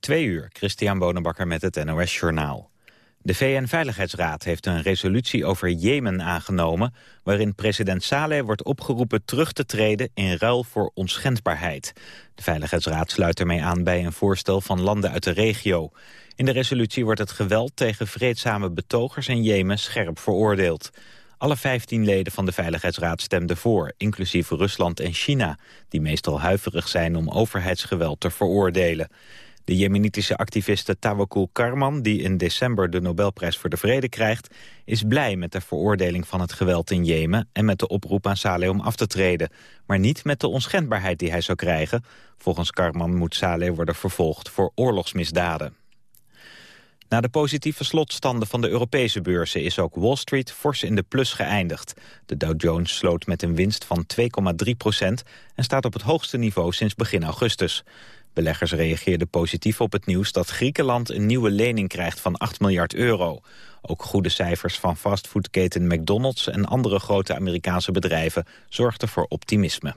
Twee uur, Christian Bonenbakker met het NOS Journaal. De VN-veiligheidsraad heeft een resolutie over Jemen aangenomen... waarin president Saleh wordt opgeroepen terug te treden in ruil voor onschendbaarheid. De Veiligheidsraad sluit ermee aan bij een voorstel van landen uit de regio. In de resolutie wordt het geweld tegen vreedzame betogers in Jemen scherp veroordeeld. Alle 15 leden van de Veiligheidsraad stemden voor, inclusief Rusland en China... die meestal huiverig zijn om overheidsgeweld te veroordelen. De jemenitische activiste Tawakkul Karman, die in december de Nobelprijs voor de Vrede krijgt, is blij met de veroordeling van het geweld in Jemen en met de oproep aan Saleh om af te treden. Maar niet met de onschendbaarheid die hij zou krijgen. Volgens Karman moet Saleh worden vervolgd voor oorlogsmisdaden. Na de positieve slotstanden van de Europese beurzen is ook Wall Street fors in de plus geëindigd. De Dow Jones sloot met een winst van 2,3 procent en staat op het hoogste niveau sinds begin augustus. Beleggers reageerden positief op het nieuws dat Griekenland een nieuwe lening krijgt van 8 miljard euro. Ook goede cijfers van fastfoodketen McDonald's en andere grote Amerikaanse bedrijven zorgden voor optimisme.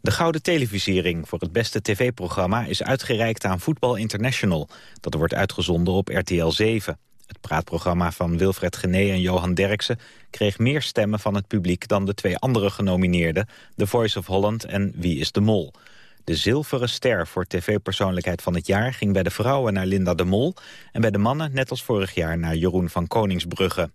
De Gouden Televisiering voor het beste tv-programma is uitgereikt aan Voetbal International. Dat wordt uitgezonden op RTL 7. Het praatprogramma van Wilfred Gené en Johan Derksen kreeg meer stemmen van het publiek dan de twee andere genomineerden, The Voice of Holland en Wie is de Mol. De zilveren ster voor tv-persoonlijkheid van het jaar ging bij de vrouwen naar Linda de Mol... en bij de mannen, net als vorig jaar, naar Jeroen van Koningsbrugge.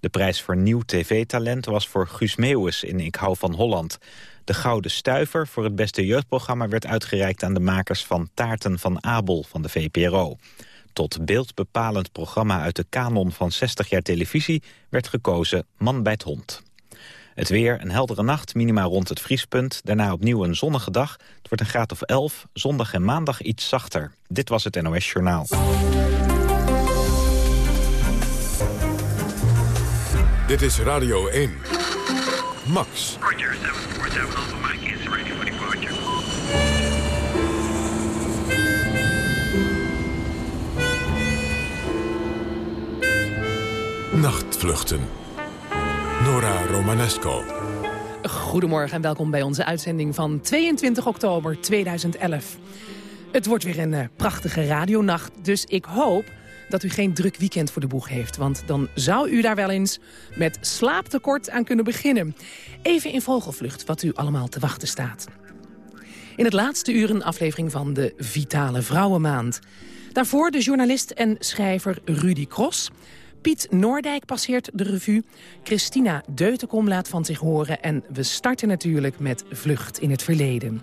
De prijs voor nieuw tv-talent was voor Guus Meeuwis in Ik hou van Holland. De Gouden Stuiver voor het beste jeugdprogramma werd uitgereikt aan de makers van Taarten van Abel van de VPRO. Tot beeldbepalend programma uit de kanon van 60 jaar televisie werd gekozen Man bij het hond. Het weer, een heldere nacht, minima rond het vriespunt. Daarna opnieuw een zonnige dag. Het wordt een graad of 11. Zondag en maandag iets zachter. Dit was het NOS Journaal. Dit is Radio 1. Max. Roger, 747 Alpha Mike is ready for departure. Nachtvluchten. Nora Romanesco. Goedemorgen en welkom bij onze uitzending van 22 oktober 2011. Het wordt weer een eh, prachtige radionacht, dus ik hoop dat u geen druk weekend voor de boeg heeft. Want dan zou u daar wel eens met slaaptekort aan kunnen beginnen. Even in vogelvlucht wat u allemaal te wachten staat. In het laatste uur een aflevering van de Vitale Vrouwenmaand. Daarvoor de journalist en schrijver Rudy Kros... Piet Noordijk passeert de revue. Christina Deutenkom laat van zich horen. En we starten natuurlijk met Vlucht in het Verleden.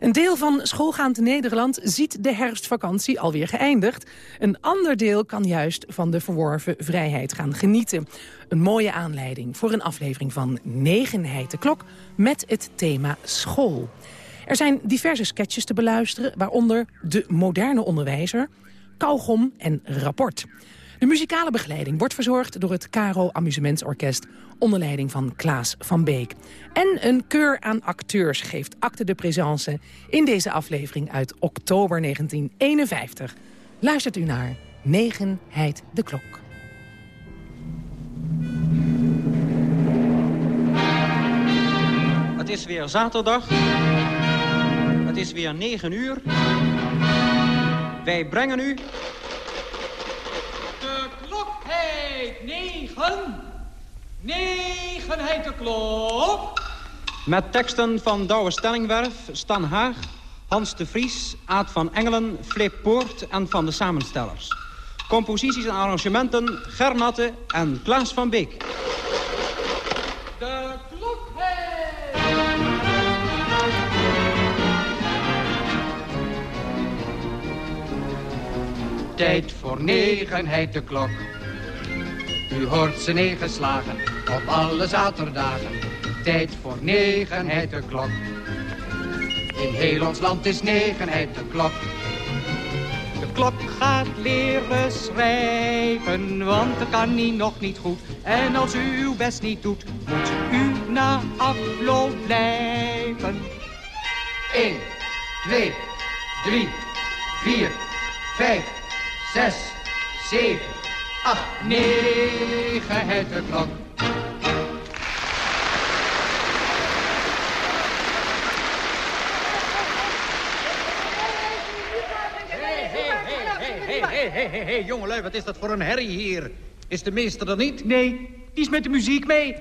Een deel van schoolgaand Nederland ziet de herfstvakantie alweer geëindigd. Een ander deel kan juist van de verworven vrijheid gaan genieten. Een mooie aanleiding voor een aflevering van Negenheid de Klok... met het thema school. Er zijn diverse sketches te beluisteren, waaronder De Moderne Onderwijzer... Kauwgom en Rapport. De muzikale begeleiding wordt verzorgd door het Caro Amusementsorkest... onder leiding van Klaas van Beek. En een keur aan acteurs geeft acte de présence... in deze aflevering uit oktober 1951. Luistert u naar Negenheid de Klok. Het is weer zaterdag. Het is weer 9 uur. Wij brengen u De klok heet negen. Negen heet de klok. met teksten van Douwe Stellingwerf, Stan Haag, Hans de Vries, Aad van Engelen, Flip Poort en van de samenstellers. Composities en arrangementen Gernatte en Klaas van Beek. De klok heet. Tijd voor negenheid de klok. U hoort ze negen slagen op alle zaterdagen. Tijd voor negenheid de klok. In heel ons land is negenheid de klok. De klok gaat leren schrijven, want dat kan hij nog niet goed. En als u uw best niet doet, moet u na afloop blijven. 1, 2, 3, 4, 5, 6, 7, 8, 9, het de klok. Hé, hé, hé, hé, jongelui, wat is dat voor een herrie hier? Is de meester er niet? Nee, die is met de muziek mee.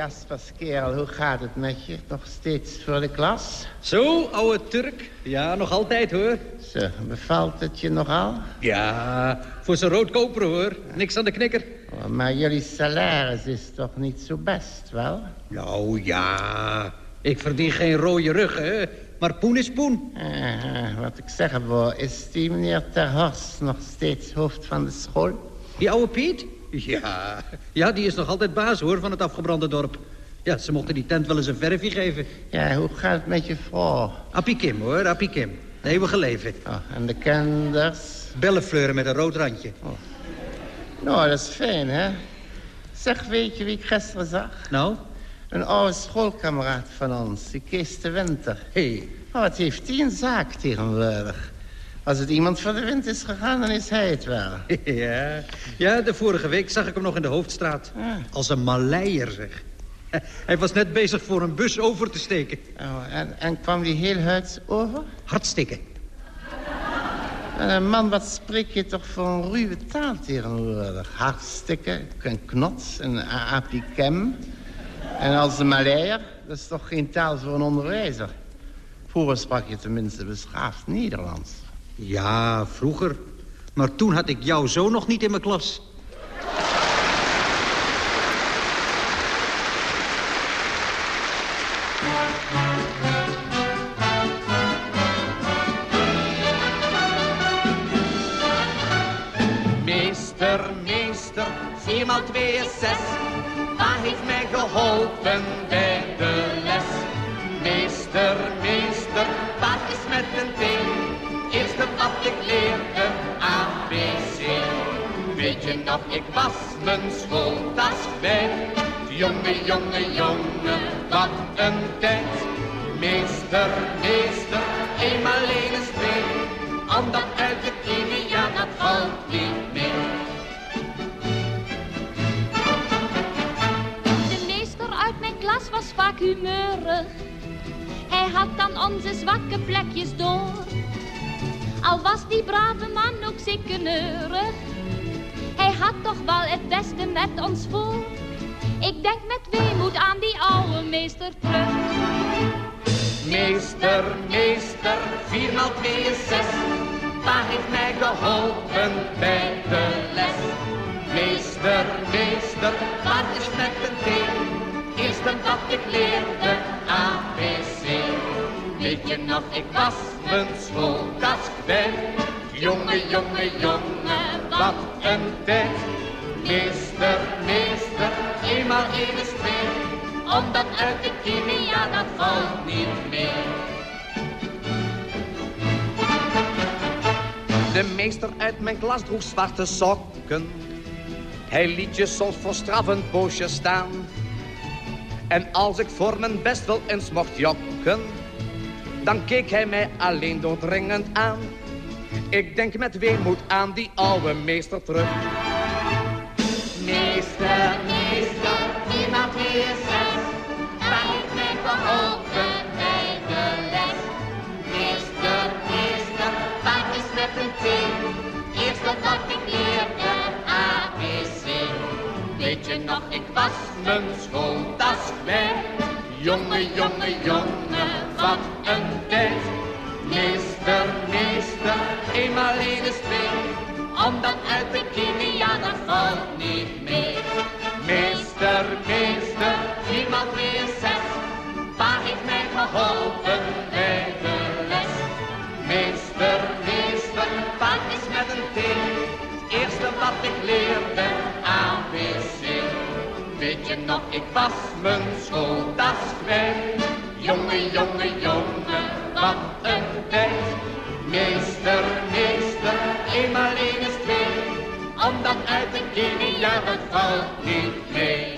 Hé, hey Jaspers kerel, hoe gaat het met je? Nog steeds voor de klas? Zo, ouwe Turk. Ja, nog altijd, hoor. Zo, bevalt het je nogal? Ja, voor zijn rood koper, hoor. Niks aan de knikker. Oh, maar jullie salaris is toch niet zo best, wel? Nou, ja. Ik verdien geen rode rug, hè. Maar poen is poen. Eh, wat ik zeggen wou, is die meneer Ter Horst nog steeds hoofd van de school? Die ouwe Piet? Ja, ja, die is nog altijd baas, hoor, van het afgebrande dorp. Ja, ze mochten die tent wel eens een verfje geven. Ja, hoe gaat het met je vrouw? Appie Kim, hoor, Appie Kim. De eeuwige leven. Oh, en de kinders? Bellenfleuren met een rood randje. Nou, dat is fijn, hè? Zeg, weet je wie ik gisteren zag? Nou? Een oude schoolkameraad van ons, die Kees de Winter. Hé. Hey. Oh, wat heeft die een zaak tegenwoordig? Als het iemand voor de wind is gegaan, dan is hij het wel. Ja, ja de vorige week zag ik hem nog in de Hoofdstraat. Ah. Als een Maleier, zeg. Hij was net bezig voor een bus over te steken. Oh, en, en kwam die heel huids over? Hartstikke. En man, wat spreek je toch voor een ruwe taal tegenwoordig? Hartstikke, een knots, een apikem. En als een Maleier, dat is toch geen taal voor een onderwijzer? Vroeger sprak je tenminste beschaafd Nederlands. Ja, vroeger. Maar toen had ik jou zo nog niet in mijn klas. Meester, meester, viermaal twee is zes. Waar heeft mij geholpen bij Weet je nog, ik was mijn schooltas kwijt. Jonge, jonge, jonge, wat een tijd. Meester, meester, eenmaal één is twee. Omdat uit de knie, ja, dat valt niet mee. De meester uit mijn klas was vaak humeurig. Hij had dan onze zwakke plekjes door. Al was die brave man ook zeker neurig. Had toch wel het beste met ons voor. Ik denk met weemoed aan die oude meester terug. Meester, meester, viermaal twee is zes. Waar heeft mij geholpen bij de les? Meester, meester, wat is met een T? Eerste wat ik leerde, ABC. Weet je nog, ik was mijn schooltas kwijt. Jonge, jonge, jonge, wat een tijd. Meester, meester, eenmaal is twee. Omdat uit de ja, dat valt niet meer. De meester uit mijn klas droeg zwarte sokken. Hij liet je soms voor straf een poosje staan. En als ik voor mijn best wel eens mocht jokken, dan keek hij mij alleen doordringend aan. Ik denk met weemoed aan die oude meester terug. Meester, meester, niemand weer zes. Waar heeft mij geholpen bij de les? Meester, meester, wat is met een T? Eerst wat ik leerde, ABC. Weet je nog, ik was mijn schooltas kwijt. Jongen, jongen, jongen, wat een tijd. Meester, meester, eenmaal één is twee. Omdat uit de kine, ja dat valt niet mee. Meester, meester, niemand meer zes. Waar heeft mij geholpen bij de les? Meester, meester, wat is met een T? Het eerste wat ik leerde, ABC. Weet je nog, ik was mijn schooltas kwijt. Jongen, jongen, jongen, wat niet mee.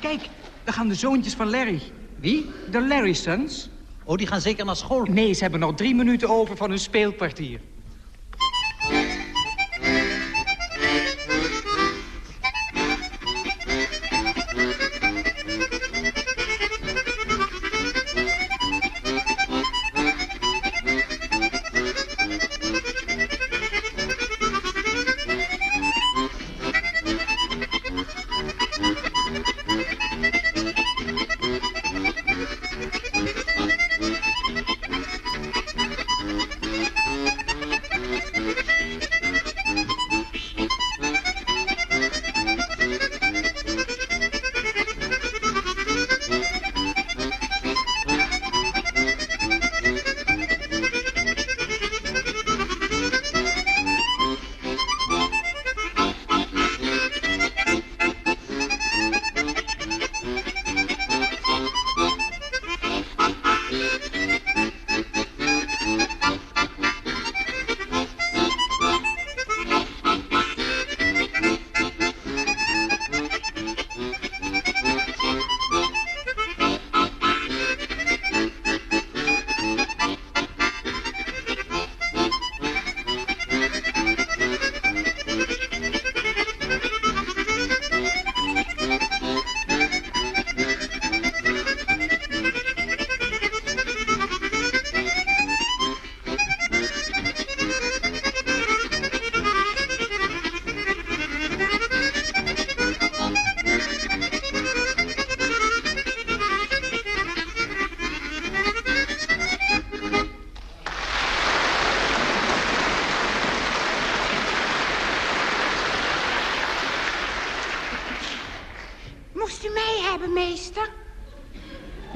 Kijk, daar gaan de zoontjes van Larry. Wie? De Larry Sons. Oh, die gaan zeker naar school. Nee, ze hebben nog drie minuten over van hun speelkwartier.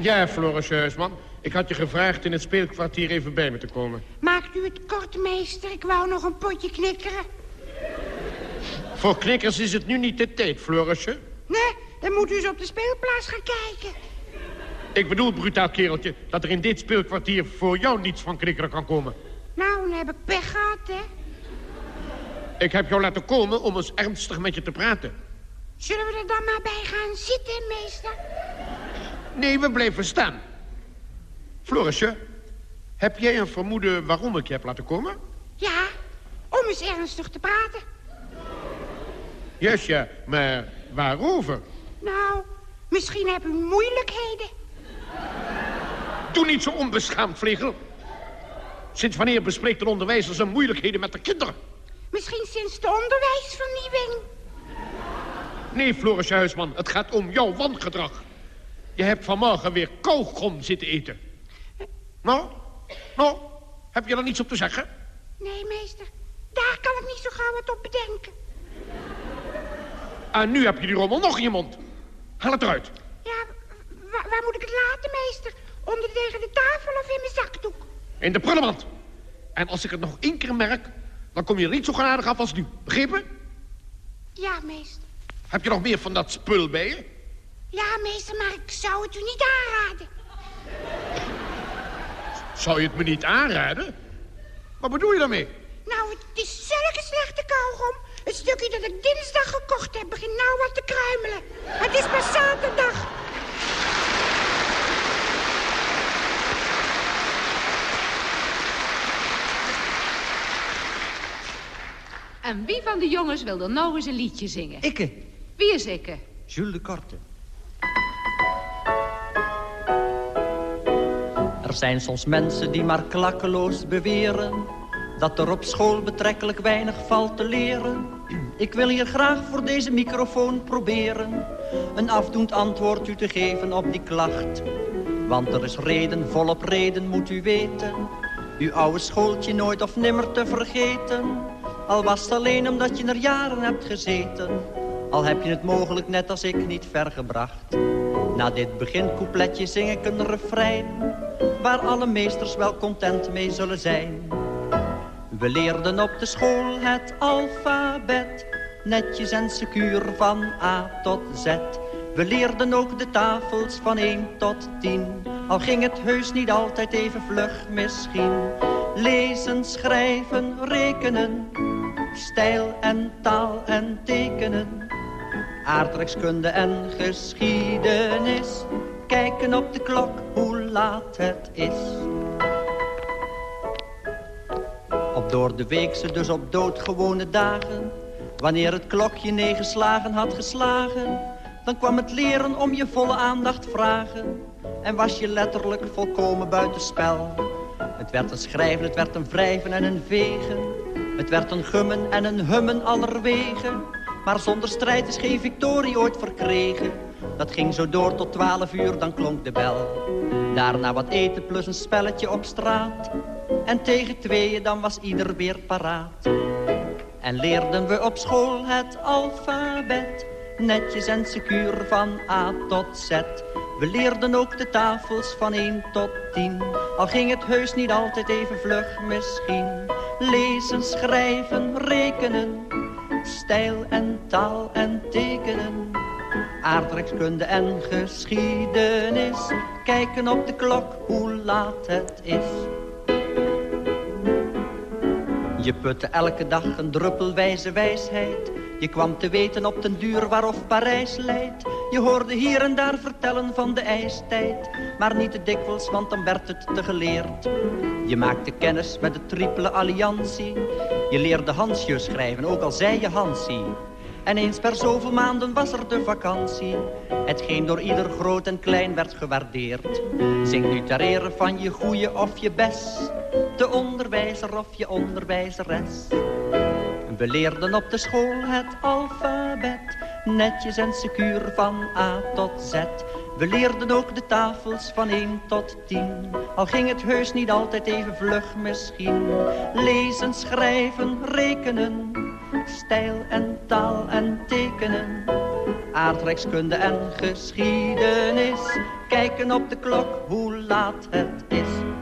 Ja, Floris Huisman. Ik had je gevraagd in het speelkwartier even bij me te komen. Maakt u het kort, meester? Ik wou nog een potje knikkeren. Voor knikkers is het nu niet de tijd, Florisje. Nee, dan moet u eens op de speelplaats gaan kijken. Ik bedoel, brutaal kereltje, dat er in dit speelkwartier voor jou niets van knikkeren kan komen. Nou, dan heb ik pech gehad, hè. Ik heb jou laten komen om eens ernstig met je te praten. Zullen we er dan maar bij gaan zitten, meester? Nee, we blijven staan. Florisje, heb jij een vermoeden waarom ik je heb laten komen? Ja, om eens ernstig te praten. Juist ja, maar waarover? Nou, misschien heb u moeilijkheden. Doe niet zo onbeschaamd, Vlegel. Sinds wanneer bespreekt een onderwijzer zijn moeilijkheden met de kinderen? Misschien sinds de onderwijsvernieuwing. Nee, Floris Huisman, het gaat om jouw wangedrag. Je hebt vanmorgen weer kauwgom zitten eten. Nou, nou, heb je er niets op te zeggen? Nee, meester. Daar kan ik niet zo gauw wat op bedenken. En nu heb je die rommel nog in je mond. Haal het eruit. Ja, wa- waar moet ik het laten, meester? Onder tegen de tafel of in mijn zakdoek? In de prullenmand. En als ik het nog één keer merk, dan kom je er niet zo genadig af als nu. Begrepen? Ja, meester. Heb je nog meer van dat spul bij je? Ja, meester, maar ik zou het u niet aanraden. Zou je het me niet aanraden? Wat bedoel je daarmee? Nou, het is zulke slechte kauwgom. Het stukje dat ik dinsdag gekocht heb begint nou wat te kruimelen. Het is pas zaterdag. En wie van de jongens wil er nou eens een liedje zingen? Ikke. Wie is Ikke? Jules de Korte. Zijn soms mensen die maar klakkeloos beweren... dat er op school betrekkelijk weinig valt te leren. Ik wil hier graag voor deze microfoon proberen... een afdoend antwoord u te geven op die klacht. Want er is reden, volop reden moet u weten... uw oude schooltje nooit of nimmer te vergeten... Al was het alleen omdat je er jaren hebt gezeten. Al heb je het mogelijk net als ik niet vergebracht. Na dit begincouplet zing ik een refrein. Waar alle meesters wel content mee zullen zijn. We leerden op de school het alfabet. Netjes en secuur van A tot Z. We leerden ook de tafels van 1 tot 10. Al ging het heus niet altijd even vlug misschien. Lezen, schrijven, rekenen stijl en taal en tekenen. Aardrijkskunde en geschiedenis. Kijken op de klok hoe laat het is. Op door de weekse, dus op doodgewone dagen. Wanneer het klokje negen slagen had geslagen. Dan kwam het leren om je volle aandacht vragen. En was je letterlijk volkomen buitenspel. Het werd een schrijven, het werd een wrijven en een vegen. Het werd een gummen en een hummen allerwegen. Maar zonder strijd is geen victorie ooit verkregen. Dat ging zo door tot twaalf uur, dan klonk de bel. Daarna wat eten plus een spelletje op straat. En tegen tweeën dan was ieder weer paraat. En leerden we op school het alfabet. Netjes en secuur van A tot Z. We leerden ook de tafels van 1 tot 10. Al ging het heus niet altijd even vlug misschien. Lezen, schrijven, rekenen. Stijl en taal en tekenen. Aardrijkskunde en geschiedenis. Kijken op de klok hoe laat het is. Je putte elke dag een druppelwijze wijsheid. Je kwam te weten op den duur waarof Parijs leidt. Je hoorde hier en daar vertellen van de ijstijd. Maar niet te dikwijls, want dan werd het te geleerd. Je maakte kennis met de triple alliantie. Je leerde Hansje schrijven, ook al zei je Hansie. En eens per zoveel maanden was er de vakantie. Hetgeen door ieder groot en klein werd gewaardeerd. Zing nu ter ere van je goeie of je best. De onderwijzer of je onderwijzeres. We leerden op de school het alfabet. Netjes en secuur van A tot Z. We leerden ook de tafels van 1 tot 10. Al ging het heus niet altijd even vlug misschien. Lezen, schrijven, rekenen. Stijl en taal en tekenen. Aardrijkskunde en geschiedenis. Kijken op de klok hoe laat het is.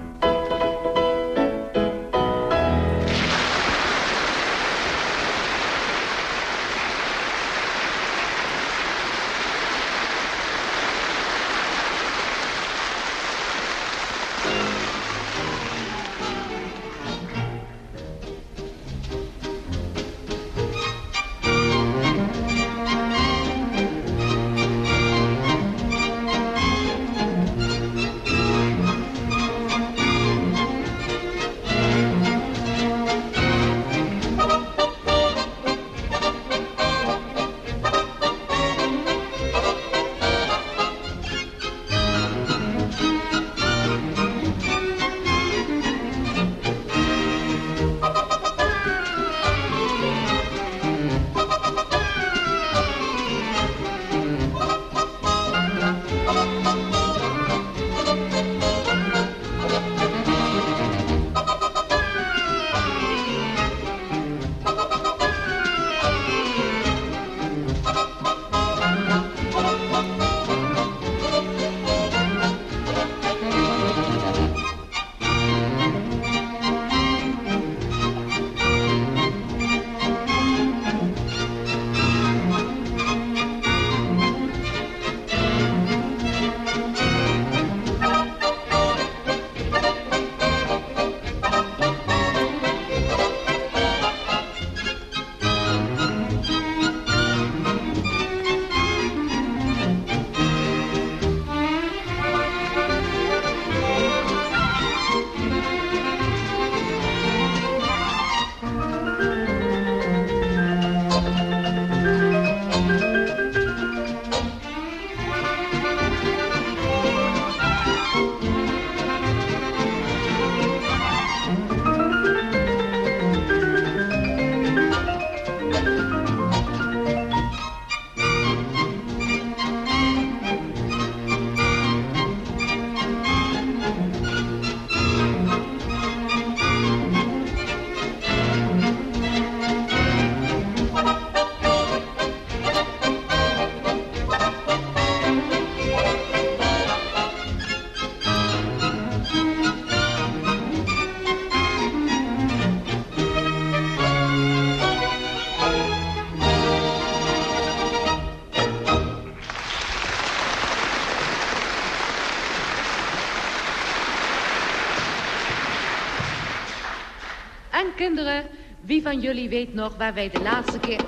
Van jullie weet nog waar wij de laatste keer...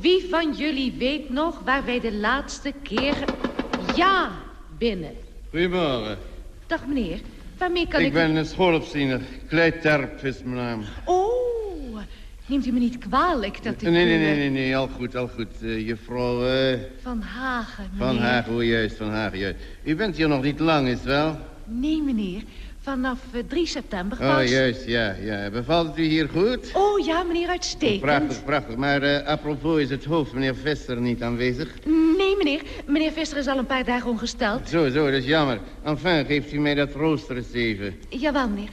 Wie van jullie weet nog waar wij de laatste keer... Ja, binnen. Goedemorgen. Dag meneer, waarmee kan ik... Ik ben een schoolopziener. Kleiterp is mijn naam. Oh, neemt u me niet kwalijk dat ik... Nee, nee, nee, eh, nee, nee, al goed, al goed. Uh, juffrouw eh, Van Hagen, meneer. Van Hagen, hoe juist, Van Hagen, juist. U bent hier nog niet lang, is het wel? Nee, meneer. Vanaf eh, 3 september Oh, pas. juist, ja, ja. Bevalt het u hier goed? Oh, ja, meneer, uitstekend. Prachtig, prachtig. Maar eh apropos is het hoofd, meneer Vester, niet aanwezig? Nee, meneer. Meneer Visser is al een paar dagen ongesteld. Zo, zo, dat is jammer. Enfin, geeft u mij dat rooster eens even. Jawel, meneer.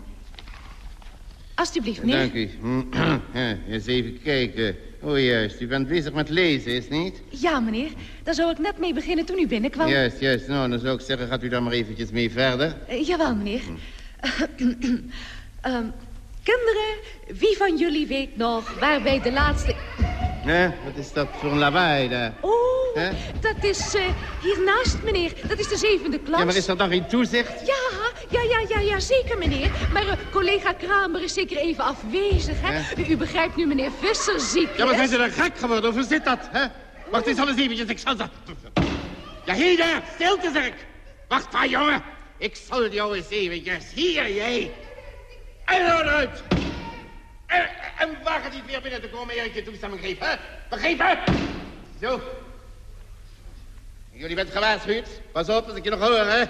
Alsjeblieft, meneer. Dank u. ja, eens even kijken. Oh, juist. U bent bezig met lezen, is niet? Ja, meneer. Daar zou ik net mee beginnen toen u binnenkwam. Juist, juist. Nou, dan zou ik zeggen, gaat u dan maar eventjes mee verder. Eh, jawel, meneer. Ehm, kinderen, wie van jullie weet nog waar wij de laatste... Hè? Wat is dat voor een lawaai daar? Oh, dat is eh, hiernaast, meneer. Dat is de zevende klas. Ja, maar is dat dan geen toezicht? Ja, ja, ja, ja, ja, zeker, meneer. Maar eh, collega Kramer is zeker even afwezig, hè? U, u begrijpt nu, meneer Visser ziek Ja, maar is. zijn ze dan gek geworden? Of hoe zit dat, hè? Wacht eens, alles eventjes, ik zal ze... Ja, hier daar, stilte zeg ik. Wacht maar, jongen. Ik zal jou eens eventjes... Hier, jij. En nou eruit. En, en waar gaat niet weer binnen te komen eer ik je toestemming geef, hè? Begrepen? Zo. Jullie bent gewaarschuwd. Pas op als ik je nog hoor, hè?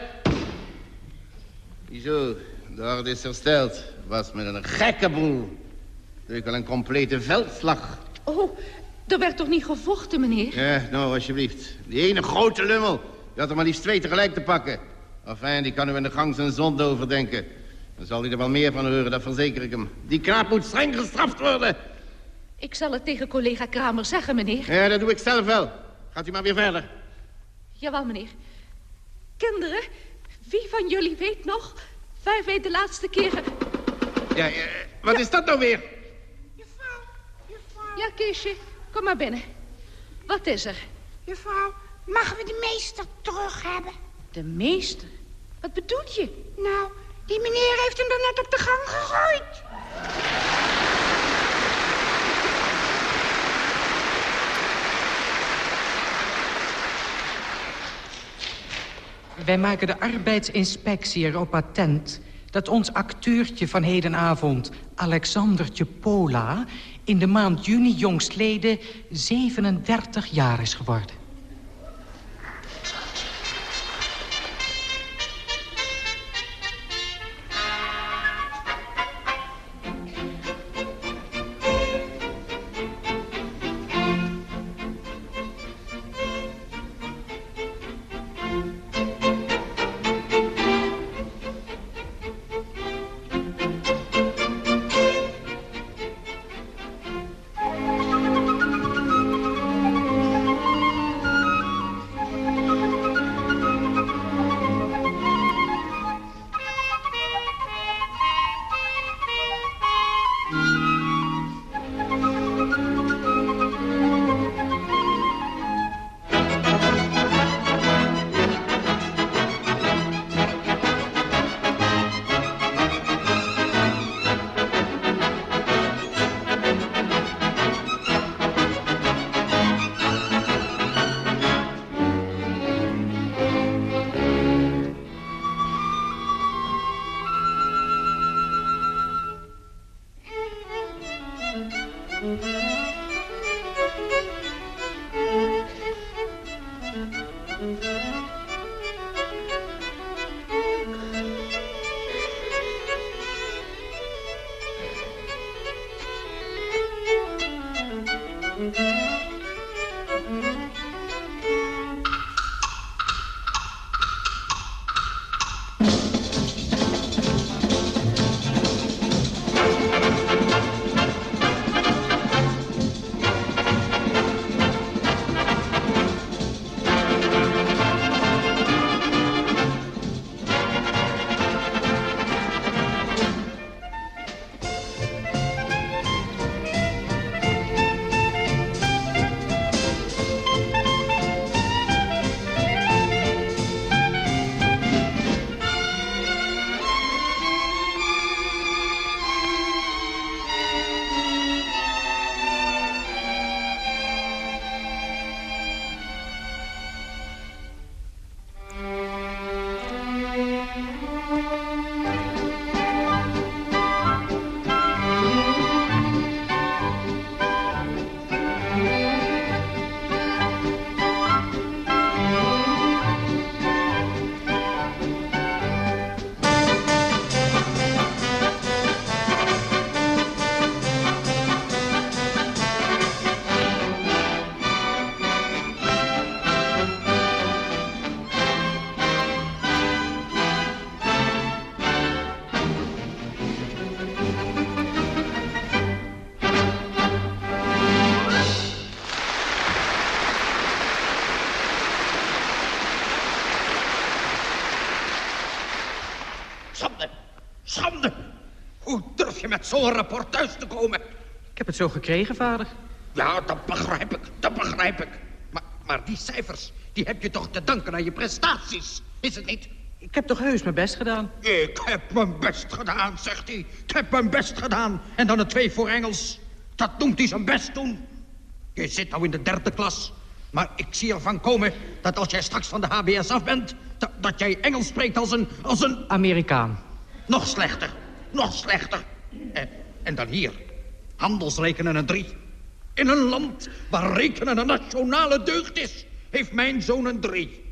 Zo, de orde is hersteld. Was met een gekke boel. Leuk wel een complete veldslag. Oh, er werd toch niet gevochten, meneer? Ja, nou, alsjeblieft. Die ene grote lummel. Die had er maar liefst twee tegelijk te pakken. Enfin, die kan u in de gang zijn zonde overdenken. Dan zal hij er wel meer van horen, dat verzeker ik hem. Die knaap moet streng gestraft worden. Ik zal het tegen collega Kramer zeggen, meneer. Ja, dat doe ik zelf wel. Gaat u maar weer verder. Jawel, meneer. Kinderen, wie van jullie weet nog waar wij de laatste keer... Ja, eh, wat is dat nou weer? Ja, Keesje, kom maar binnen. Wat is er? Juffrouw, mogen we de meester terug hebben? De meester? Wat bedoel je? Nou, die meneer heeft hem er net op de gang gegooid. Wij maken de arbeidsinspectie erop attent... dat ons acteurtje van hedenavond, Alexandertje Pola... in de maand juni jongstleden 37 jaar is geworden. Zo'n rapport thuis te komen? Ik heb het zo gekregen, vader. Ja, dat begrijp ik, dat begrijp ik. Maar, maar die cijfers, die heb je toch te danken aan je prestaties, is het niet? Ik heb toch heus mijn best gedaan? Ik heb mijn best gedaan, zegt hij. Ik heb mijn best gedaan. En dan een twee voor Engels. Dat noemt hij zijn best doen. Je zit nou in de derde klas. Maar ik zie ervan komen dat als jij straks van de HBS af bent... dat, dat jij Engels spreekt als een, als een... Amerikaan. Nog slechter. Nog slechter. En, en dan hier. Handelsrekenen een drie. In een land waar rekenen een nationale deugd is... heeft mijn zoon een drie.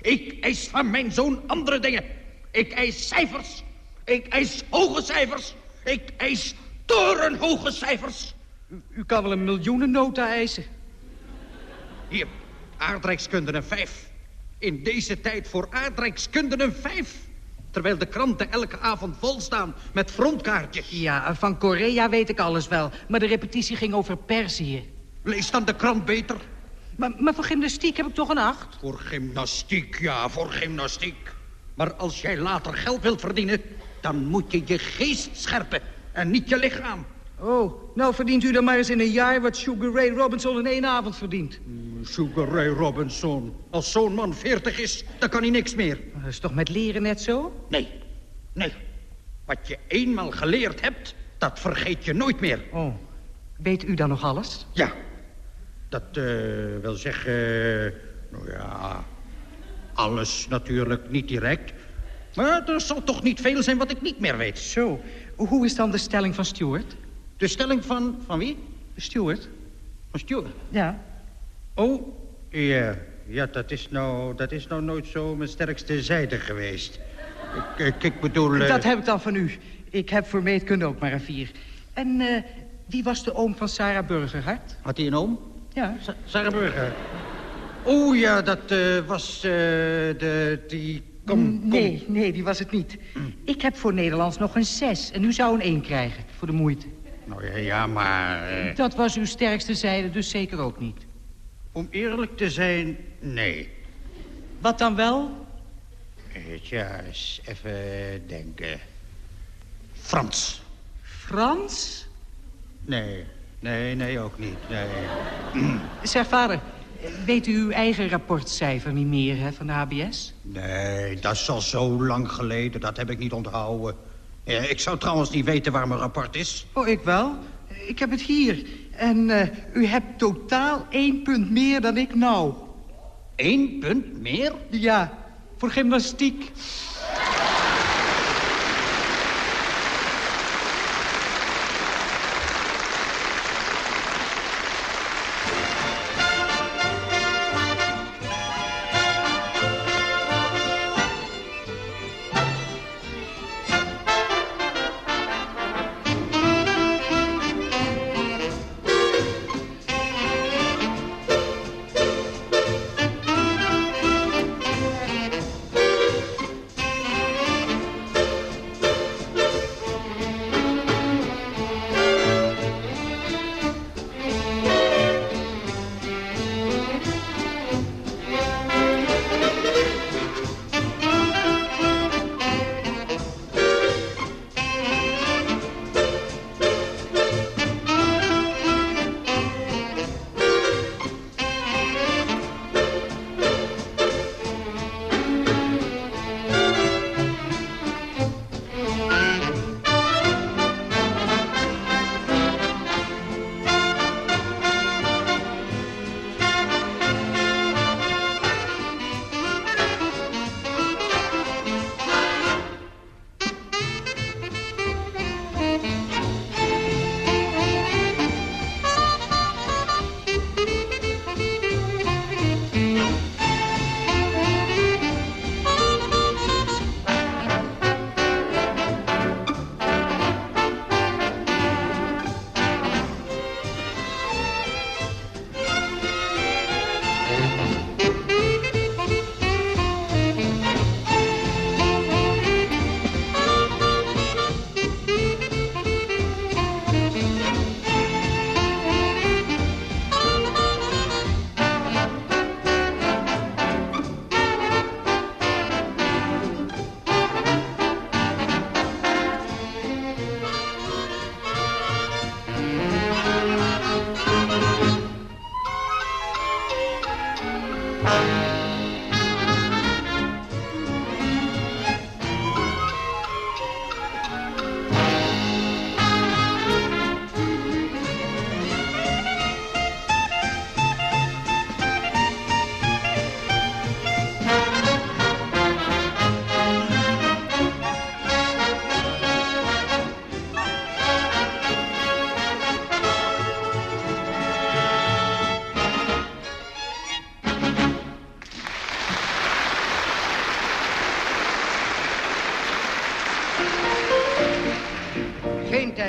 Ik eis van mijn zoon andere dingen. Ik eis cijfers. Ik eis hoge cijfers. Ik eis torenhoge cijfers. U, u kan wel een miljoenennota eisen. Hier, aardrijkskunde een vijf. In deze tijd voor aardrijkskunde een vijf. Terwijl de kranten elke avond vol staan met frontkaartjes. Ja, van Korea weet ik alles wel. Maar de repetitie ging over Perzië. Lees dan de krant beter. Maar, maar voor gymnastiek heb ik toch een acht? Voor gymnastiek, ja, voor gymnastiek. Maar als jij later geld wilt verdienen... dan moet je je geest scherpen en niet je lichaam. Oh, nou verdient u dan maar eens in een jaar wat Sugar Ray Robinson in één avond verdient. Sugar Ray Robinson. Als zo'n man veertig is, dan kan hij niks meer. Dat is toch met leren net zo? Nee, nee. Wat je eenmaal geleerd hebt, dat vergeet je nooit meer. Oh, weet u dan nog alles? Ja. Dat uh, wil zeggen... nou ja... Alles natuurlijk niet direct. Maar er zal toch niet veel zijn wat ik niet meer weet. Zo. Hoe is dan de stelling van Stuart? De stelling van... van wie? Stuart. Van Stuart? Ja. Oh, ja. Ja, dat is nou, dat is nou nooit zo mijn sterkste zijde geweest. Ik, ik, ik bedoel... Uh... Dat heb ik dan van u. Ik heb voor meetkunde ook maar een vier. En uh, wie was de oom van Sarah Burgerhart? Had hij een oom? Ja. Sa Sarah Burger. Oh ja, dat uh, was de... die... Kom, kom. Nee, nee, die was het niet. Mm. Ik heb voor Nederlands nog een zes. En u zou een één krijgen, voor de moeite. Nou ja, ja maar... Dat was uw sterkste zijde, dus zeker ook niet. Om eerlijk te zijn, nee. Wat dan wel? Tja, eens even denken. Frans. Frans? Nee, nee, nee, ook niet, nee. Zeg, vader, weet u uw eigen rapportcijfer niet meer hè, van de HBS? Nee, dat is al zo lang geleden, dat heb ik niet onthouden. Ja, ik zou trouwens niet weten waar mijn rapport is. Oh, ik wel. Ik heb het hier. En uh, u hebt totaal één punt meer dan ik nou. Eén punt meer? Ja, voor gymnastiek.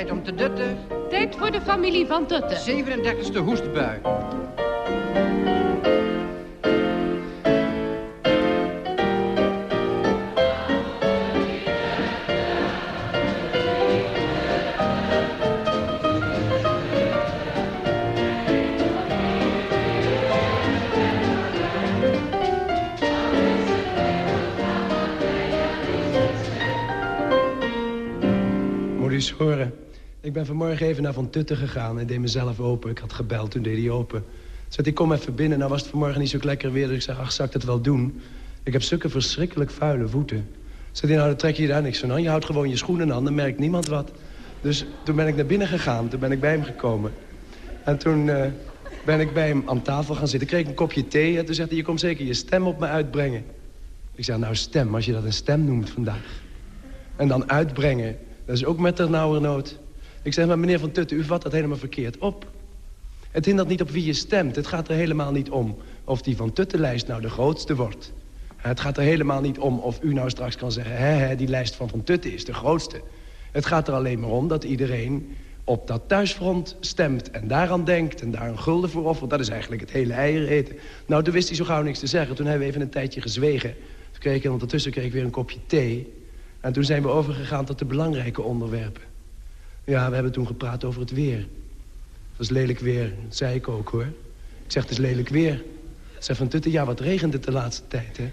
Tijd om te dutten. Tijd voor de familie van Tutten. 37e hoestbui. Ben vanmorgen even naar Van Tutten gegaan en deed mezelf open. Ik had gebeld, toen deed hij open. Zei hij, kom even binnen. Nou was het vanmorgen niet zo lekker weer. Dus ik zei, ach, zou ik dat wel doen? Ik heb zulke verschrikkelijk vuile voeten. Zei hij, nou, dan trek je daar niks van aan. Je houdt gewoon je schoenen aan, dan merkt niemand wat. Dus toen ben ik naar binnen gegaan. Toen ben ik bij hem gekomen. En toen eh, ben ik bij hem aan tafel gaan zitten. Kreeg ik een kopje thee. En toen zegt hij, je komt zeker je stem op me uitbrengen. Ik zei, nou, stem, als je dat een stem noemt vandaag. En dan uitbrengen, dat is ook met de nauwernood. Ik zeg, maar meneer Van Tutten, u vat dat helemaal verkeerd op. Het hindert niet op wie je stemt. Het gaat er helemaal niet om of die Van Tuttenlijst nou de grootste wordt. Het gaat er helemaal niet om of u nou straks kan zeggen... hè, die lijst van Van Tutten is de grootste. Het gaat er alleen maar om dat iedereen op dat thuisfront stemt... en daaraan denkt en daar een gulden voor offert. Dat is eigenlijk het hele eieren eten. Nou, toen wist hij zo gauw niks te zeggen. Toen hebben we even een tijdje gezwegen. Toen kreeg ik, en ondertussen kreeg ik weer een kopje thee. En toen zijn we overgegaan tot de belangrijke onderwerpen. Ja, we hebben toen gepraat over het weer. Het was lelijk weer, dat zei ik ook, hoor. Ik zeg, het is lelijk weer. Zeg Van Tutten, ja, wat regent het de laatste tijd, hè?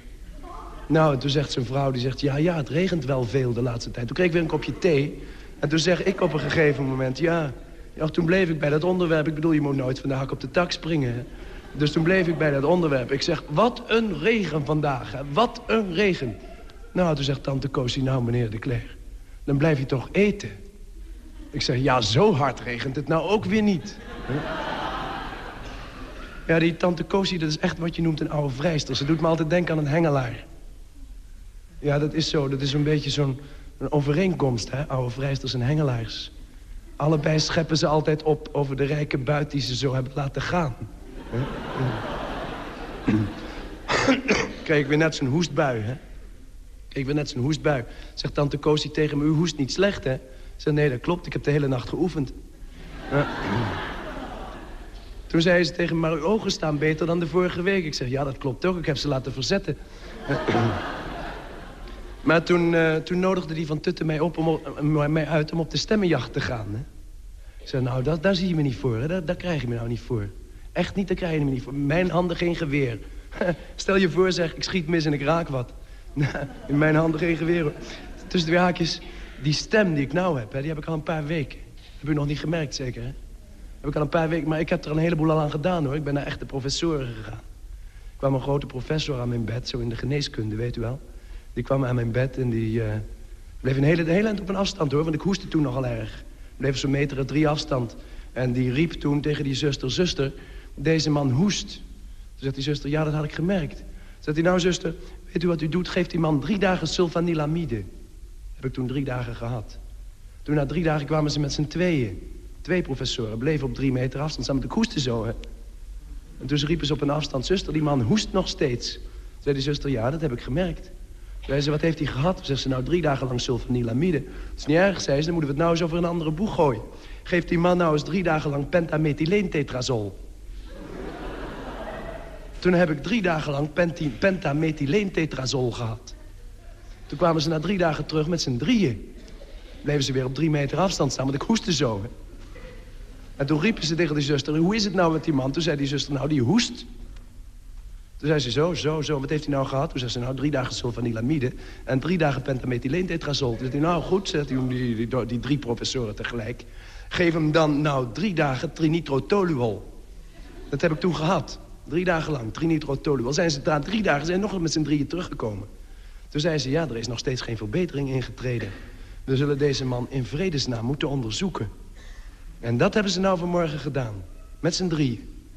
Nou, en toen zegt zijn vrouw, die zegt, ja, ja, het regent wel veel de laatste tijd. Toen kreeg ik weer een kopje thee. En toen zeg ik op een gegeven moment, ja... ja toen bleef ik bij dat onderwerp. Ik bedoel, je moet nooit van de hak op de tak springen, hè? Dus toen bleef ik bij dat onderwerp. Ik zeg, wat een regen vandaag, hè? Wat een regen. Nou, toen zegt tante Koosie, nou, meneer de Cler... dan blijf je toch eten. Ik zeg, ja, zo hard regent het nou ook weer niet. Ja, die tante Koosie, dat is echt wat je noemt een oude vrijster. Ze doet me altijd denken aan een hengelaar. Ja, dat is zo. Dat is een beetje zo'n een overeenkomst, hè? Oude vrijsters en hengelaars. Allebei scheppen ze altijd op over de rijke buit die ze zo hebben laten gaan. Kijk, ik weer net zo'n hoestbui, hè? Kijk, weer net zo'n hoestbui. Zegt tante Koosie tegen me, u hoest niet slecht, hè? Zeg, nee, dat klopt. Ik heb de hele nacht geoefend. Toen zei ze tegen me, maar uw ogen staan beter dan de vorige week. Ik zeg, ja, dat klopt ook. Ik heb ze laten verzetten. maar toen, uh, toen nodigde die van Tutten mij, op om, uh, mij uit om op de stemmenjacht te gaan. Hè? Ik zei, nou, dat, daar zie je me niet voor. Hè? Daar, daar krijg je me nou niet voor. Echt niet, daar krijg je me niet voor. Mijn handen geen geweer. Stel je voor, zeg, ik schiet mis en ik raak wat. In mijn handen geen geweer. Tussen de haakjes, die stem die ik nou heb, hè, die heb ik al een paar weken. Heb u nog niet gemerkt, zeker, hè? Heb ik al een paar weken, maar ik heb er een heleboel al aan gedaan, hoor. Ik ben naar echte professoren gegaan. Er kwam een grote professor aan mijn bed, zo in de geneeskunde, weet u wel. Die kwam aan mijn bed en die uh, bleef een hele, hele eind op een afstand, hoor. Want ik hoestte toen nogal erg. Bleef zo'n meter drie afstand. En die riep toen tegen die zuster, zuster, deze man hoest. Toen zegt die zuster, ja, dat had ik gemerkt. Zegt hij, nou zuster, weet u wat u doet? Geeft die man drie dagen sulfanilamide. Heb ik toen drie dagen gehad. Toen na drie dagen kwamen ze met z'n tweeën. Twee professoren bleven op drie meter afstand want ik hoestte zo, hè. En toen riepen ze op een afstand, zuster, die man hoest nog steeds. Zei die zuster, ja, dat heb ik gemerkt. Zei ze, wat heeft hij gehad? Zegt ze, nou, drie dagen lang sulfanilamide. Dat is niet erg, zei ze, dan moeten we het nou eens over een andere boeg gooien. Geeft die man nou eens drie dagen lang pentamethylentetrazol. Toen heb ik drie dagen lang pentamethylentetrazol gehad. Toen kwamen ze na drie dagen terug met z'n drieën. Bleven ze weer op drie meter afstand staan, want ik hoestte zo. En toen riepen ze tegen die zuster, hoe is het nou met die man? Toen zei die zuster, nou, die hoest. Toen zei ze, zo, zo, zo, wat heeft hij nou gehad? Toen zei ze, nou, drie dagen sulfanilamide en drie dagen pentamethylentetrazol. Toen zei hij, nou, goed, zegt die, die, die, die drie professoren tegelijk. Geef hem dan, nou, drie dagen trinitrotoluol. Dat heb ik toen gehad. Drie dagen lang, trinitrotoluol. Zijn ze na drie dagen zijn nog met z'n drieën teruggekomen. Toen zei ze, ja, er is nog steeds geen verbetering ingetreden. We zullen deze man in vredesnaam moeten onderzoeken. En dat hebben ze nou vanmorgen gedaan. Met z'n drieën.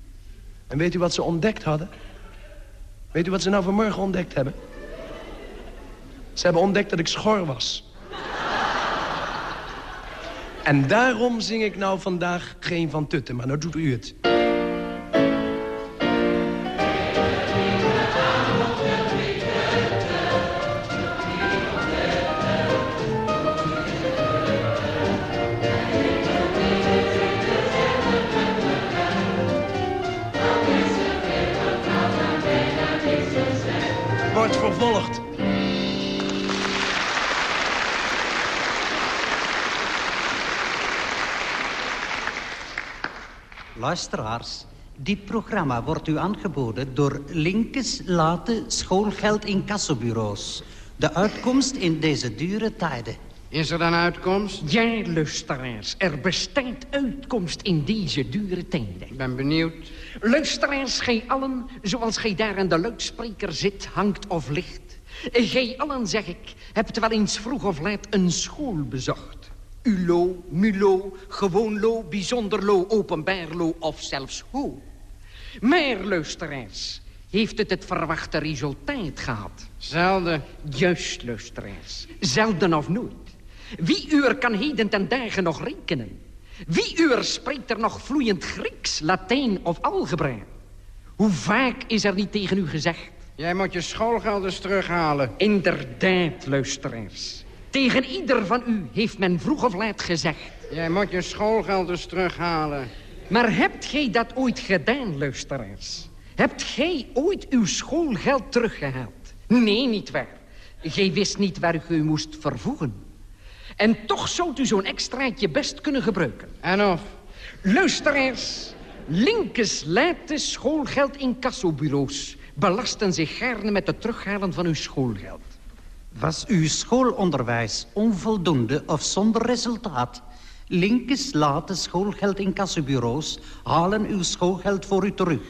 En weet u wat ze ontdekt hadden? Weet u wat ze nou vanmorgen ontdekt hebben? Ze hebben ontdekt dat ik schor was. En daarom zing ik nou vandaag geen Van Tutten, maar nou doet u het. Luisteraars, dit programma wordt u aangeboden door Linkes Late Schoolgeld Incassobureaus. De uitkomst in deze dure tijden. Is er dan uitkomst? Ja, luisteraars. Er bestaat uitkomst in deze dure tijden. Ik ben benieuwd. Luisteraars, gij allen, zoals gij daar aan de luidspreker zit, hangt of ligt. Gij allen, zeg ik, hebt wel eens vroeg of laat een school bezocht. ULO, MULO, gewoon lo, bijzonder lo, openbaar lo of zelfs ho. Maar, luisteraars, heeft het het verwachte resultaat gehad? Zelden. Juist, luisteraars. Zelden of nooit. Wie uur kan heden ten dagen nog rekenen? Wie uur spreekt er nog vloeiend Grieks, Latijn of algebra? Hoe vaak is er niet tegen u gezegd? Jij moet je schoolgelders terughalen. Inderdaad, luisteraars. Tegen ieder van u heeft men vroeg of laat gezegd. Jij moet je schoolgelders terughalen. Maar hebt gij dat ooit gedaan, luisteraars? Hebt gij ooit uw schoolgeld teruggehaald? Nee, niet waar. Gij wist niet waar u moest vervoegen. En toch zou u zo'n extraatje best kunnen gebruiken. En of? Luisteraars, linkes late schoolgeld in kassobureaus... belasten zich gaarne met het terughalen van uw schoolgeld. Was uw schoolonderwijs onvoldoende of zonder resultaat? Linkes late schoolgeld Incassobureaus halen uw schoolgeld voor u terug.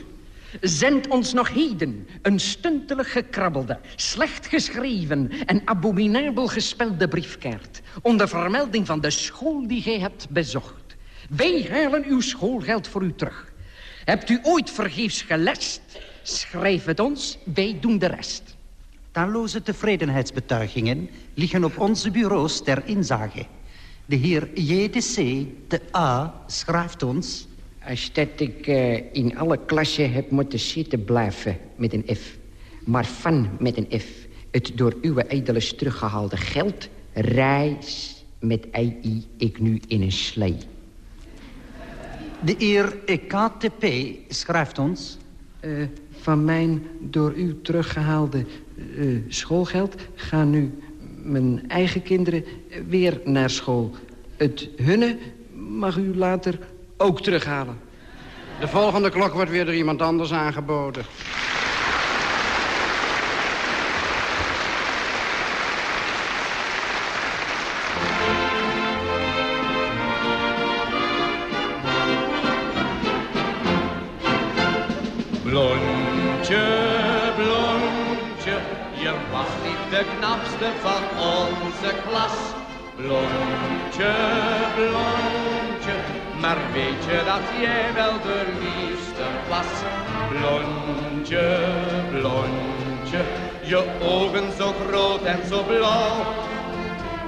Zend ons nog heden een stuntelig gekrabbelde, slecht geschreven en abominabel gespelde briefkaart... onder vermelding van de school die gij hebt bezocht. Wij halen uw schoolgeld voor u terug. Hebt u ooit vergeefs gelest? Schrijf het ons, wij doen de rest. Talloze tevredenheidsbetuigingen liggen op onze bureaus ter inzage. De heer JDC, de A, schrijft ons... Als dat ik eh, in alle klassen heb moeten zitten blijven met een F. Maar van met een F. Het door uw edele teruggehaalde geld... reis met AI ik nu in een slee. De heer KTP schrijft ons... Eh, van mijn door u teruggehaalde eh, schoolgeld... gaan nu mijn eigen kinderen weer naar school. Het hunne mag u later ook terughalen. De volgende klok wordt weer door iemand anders aangeboden. Blondje, de knapste van onze klas. Blondje, blondje, maar weet je dat jij wel de liefste was? Blondje, blondje, je ogen zo groot en zo blauw.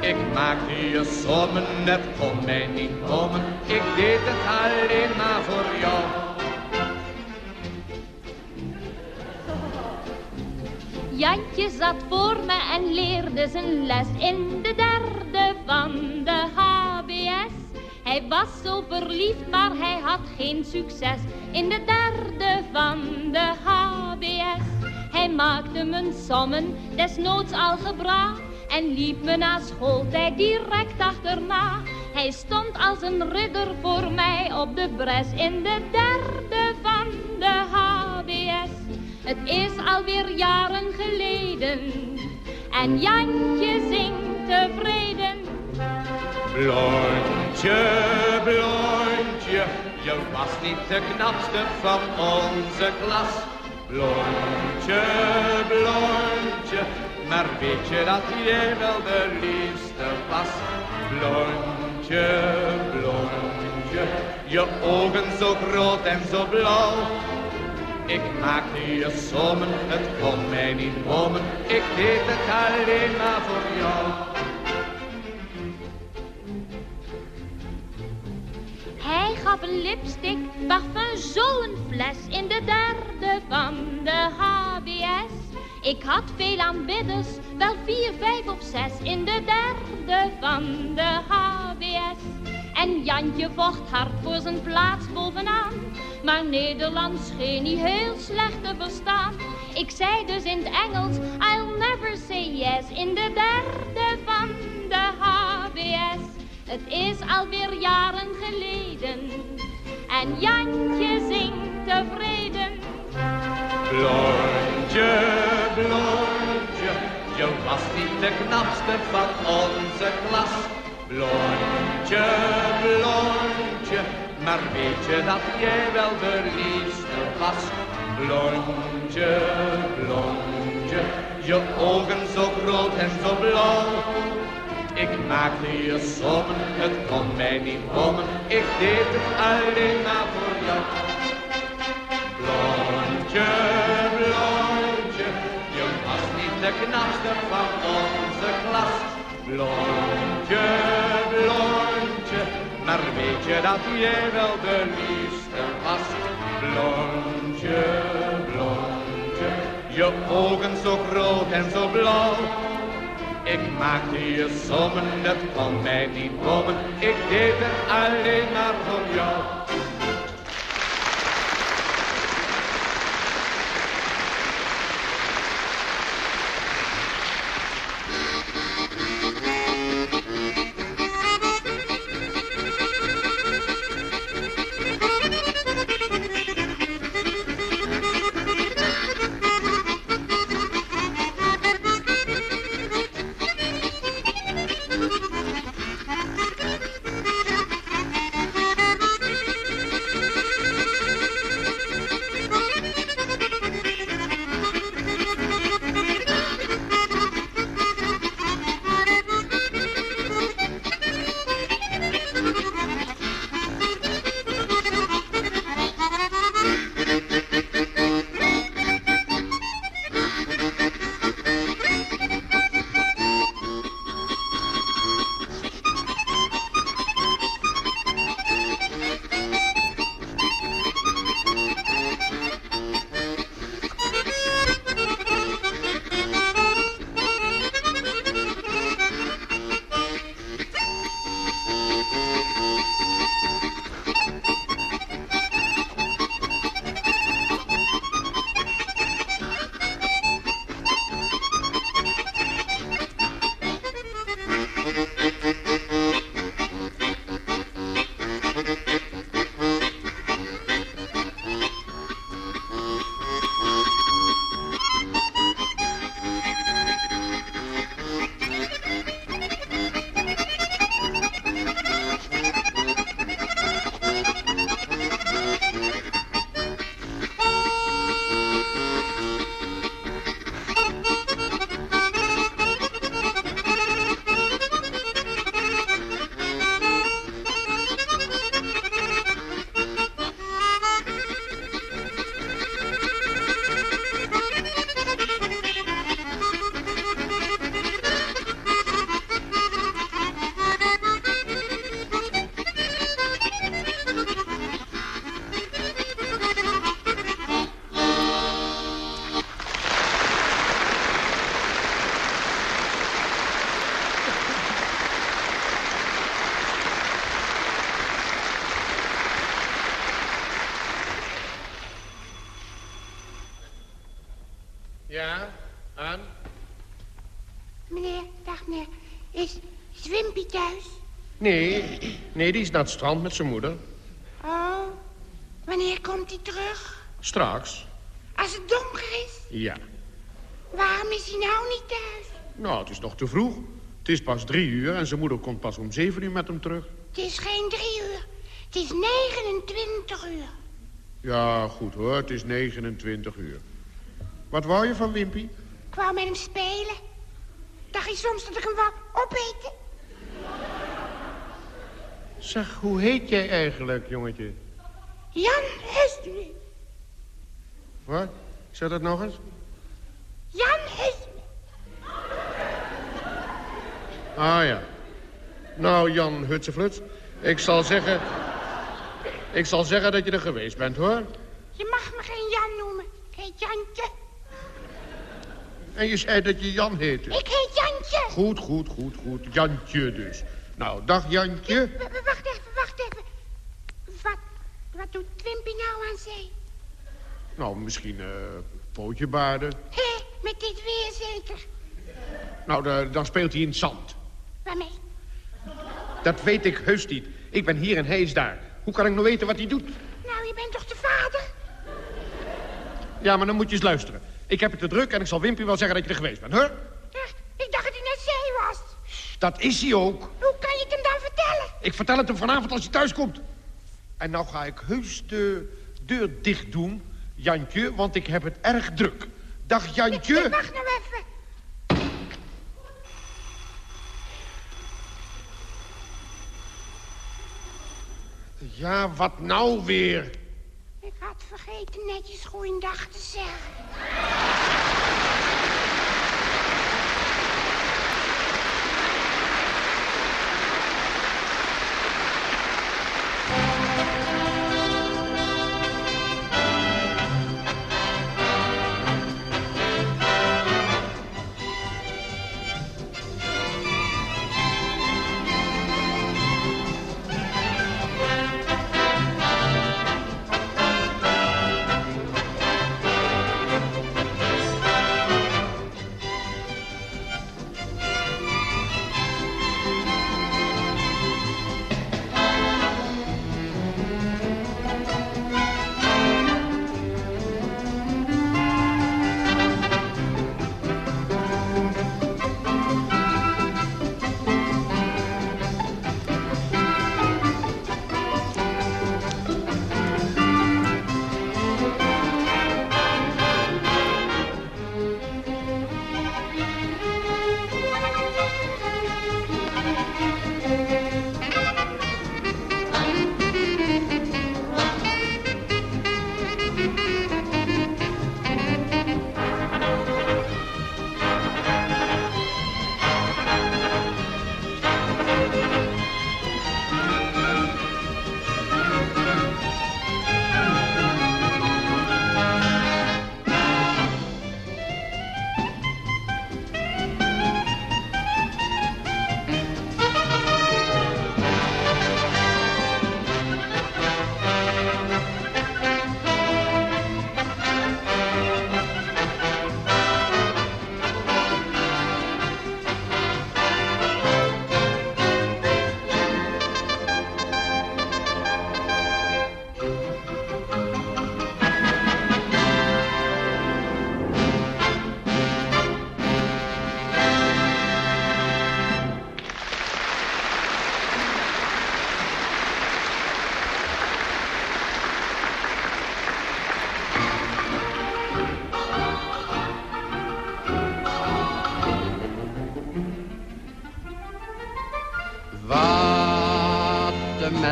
Ik maakte je sommen, het kon mij niet komen. Ik deed het alleen maar voor jou. Jantje zat voor me en leerde zijn les in de derde van de HBS. Hij was zo verliefd, maar hij had geen succes in de derde van de HBS. Hij maakte mijn sommen, desnoods algebra, en liep me na schooltijd direct achterna. Hij stond als een ridder voor mij op de bres in de derde van de HBS. Het is alweer jaren geleden en Jantje zingt tevreden. Blondje, blondje, je was niet de knapste van onze klas. Blondje, blondje, maar weet je dat jij wel de liefste was? Blondje, blondje, je ogen zo groot en zo blauw. Ik maakte je sommen, het kon mij niet bomen. Ik deed het alleen maar voor jou. Hij gaf een lipstick, parfum, zo'n fles in de derde van de HBS. Ik had veel aanbidders, wel vier, vijf of zes in de derde van de HBS. En Jantje vocht hard voor zijn plaats bovenaan. Maar Nederlands scheen niet heel slecht te verstaan. Ik zei dus in het Engels, I'll never say yes, in de derde van de HBS. Het is alweer jaren geleden en Jantje zingt tevreden. Blondje, blondje, je was niet de knapste van onze klas. Blondje, blondje, maar weet je dat jij wel de liefste was? Blondje, blondje, je ogen zo groot en zo blauw. Ik maakte je sommen, het kon mij niet bommen. Ik deed het alleen maar voor jou. Blondje, blondje, je was niet de knapste van onze klas. Blondje, blondje, maar weet je dat jij wel de liefste was? Blondje, blondje, je ogen zo groot en zo blauw. Ik maakte je sommen, het kon mij niet bommen. Ik deed het alleen maar voor jou. Zwimpie thuis? Nee, nee, die is naar het strand met zijn moeder. Oh, wanneer komt hij terug? Straks. Als het donker is? Ja. Waarom is hij nou niet thuis? Nou, het is nog te vroeg. Het is pas drie uur en zijn moeder komt pas om zeven uur met hem terug. Het is geen drie uur. Het is 29 uur. Ja, goed hoor, het is 29 uur. Wat wou je van Wimpy? Ik wou met hem spelen. Dacht je soms dat ik hem wou opeten? Zeg, hoe heet jij eigenlijk, jongetje? Jan Husme. Wat? Zeg dat nog eens? Jan Husme. Ah ja. Nou, Jan Hutsefluts, ik zal zeggen... Ik zal zeggen dat je er geweest bent, hoor. Je mag me geen Jan noemen. Ik heet Jantje. En je zei dat je Jan heette. Ik heet Jantje. Goed, goed, goed, goed. Jantje dus. Nou, dag Jantje. Wacht even, wacht even. Wat, wat doet Twimpy nou aan zee? Nou, misschien eh pootje baarden. Hé, met dit weer zeker. Nou, da- dan speelt hij in het zand. Waarmee? Dat weet ik heus niet. Ik ben hier en hij is daar. Hoe kan ik nou weten wat hij doet? Nou, je bent toch de vader? Ja, maar dan moet je eens luisteren. Ik heb het te druk en ik zal Wimpy wel zeggen dat je er geweest bent, hoor. Ja, ik dacht dat hij naar zee was. Dat is hij ook. Hoe kan je het hem dan vertellen? Ik vertel het hem vanavond als hij thuis komt. En nou ga ik heus de deur dicht doen, Jantje, want ik heb het erg druk. Dag, Jantje. Wacht nou even. Ja, wat nou weer? Ik had vergeten netjes goeiedag te zeggen.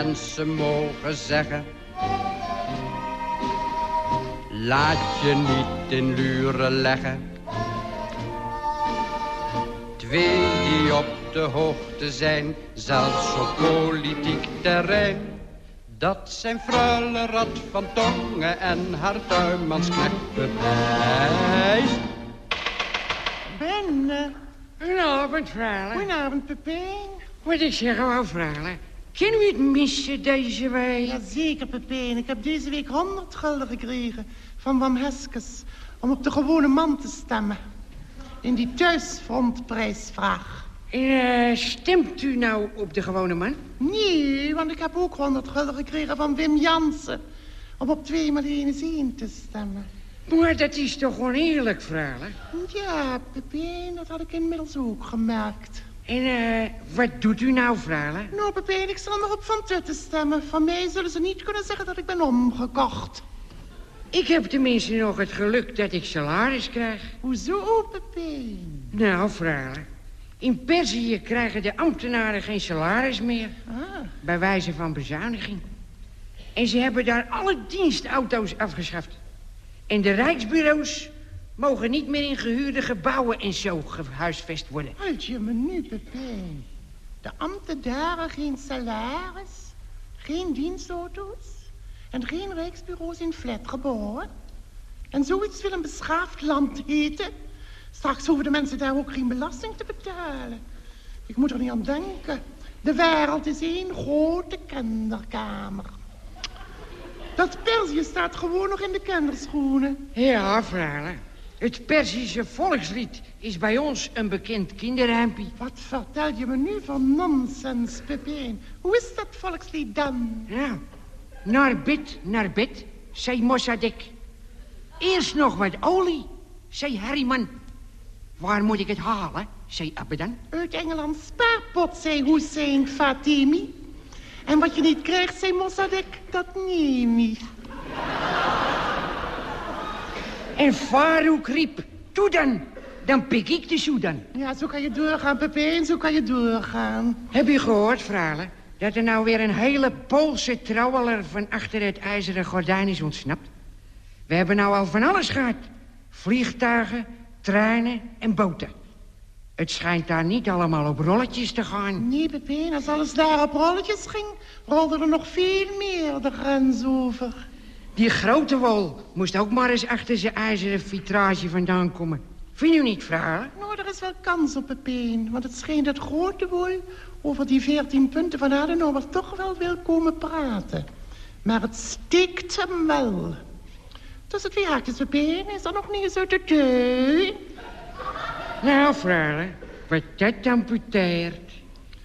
Mensen mogen zeggen. Laat je niet in luren leggen. Twee die op de hoogte zijn, zelfs op politiek terrein. Dat zijn frulle Rad van Tongen en haar tuinmansknecht bewijs. Ben, Goedenavond, vrouwen. goedenavond, Pepijn. Wat ik zeg wou, vrouwen. We het missen deze week? Jazeker, Pepijn. Ik heb deze week 100 gulden gekregen van Wam Heskes... om op de gewone man te stemmen. In die thuisfrontprijsvraag. Eh, stemt u nou op de gewone man? Nee, want ik heb ook 100 gulden gekregen van Wim Jansen... om op 2 maar 1 is 1 te stemmen. Maar dat is toch oneerlijk, vrouwen? Ja, Pepijn, dat had ik inmiddels ook gemerkt. En eh, wat doet u nou, vrouwen? Nou, Pepijn, ik zal maar op Van Tutten stemmen. Van mij zullen ze niet kunnen zeggen dat ik ben omgekocht. Ik heb tenminste nog het geluk dat ik salaris krijg. Hoezo, Pepijn? Nou, vrouwen. In Perzië krijgen de ambtenaren geen salaris meer. Ah. Bij wijze van bezuiniging. En ze hebben daar alle dienstauto's afgeschaft. En de rijksbureaus mogen niet meer in gehuurde gebouwen en zo gehuisvest worden. Houd je me nu, Pepijn. De ambtenaren geen salaris, geen dienstauto's... en geen rijksbureaus in flatgebouwen. En zoiets wil een beschaafd land heten... Straks hoeven de mensen daar ook geen belasting te betalen. Ik moet er niet aan denken. De wereld is één grote kinderkamer. Dat Perzië staat gewoon nog in de kinderschoenen. Ja, vrouwen. Het Perzische volkslied is bij ons een bekend kinderhempie. Wat vertel je me nu van nonsens, Pepijn? Hoe is dat volkslied dan? Ja, naar bed, naar bed, zei Mossadegh. Eerst nog wat olie, zei Harryman. Waar moet ik het halen, zei Abadan. Uit Engeland spaarpot, zei Hussein Fatimi. En wat je niet krijgt, zei Mossadegh, dat neem je. En Farouk riep, toe dan, dan pik ik de Soedan. Ja, zo kan je doorgaan, Pepijn, zo kan je doorgaan. Heb je gehoord, vrouwen, dat er nou weer een hele Poolse trouweler van achter het ijzeren gordijn is ontsnapt? We hebben nou al van alles gehad. Vliegtuigen, treinen en boten. Het schijnt daar niet allemaal op rolletjes te gaan. Nee, Pepijn, als alles daar op rolletjes ging... rolde er nog veel meer de grens over. Die grote wol moest ook maar eens achter zijn ijzeren vitrage vandaan komen. Vind u niet, vrouw? Nou, er is wel kans op, Pepijn. Want het scheen dat grote wol over die veertien punten van Adenauer toch wel wil komen praten. Maar het steekt hem wel. Tussen twee haakjes, Pepijn, is er nog niet eens uit de teun. Nou, vrouw, wat dat amputeert.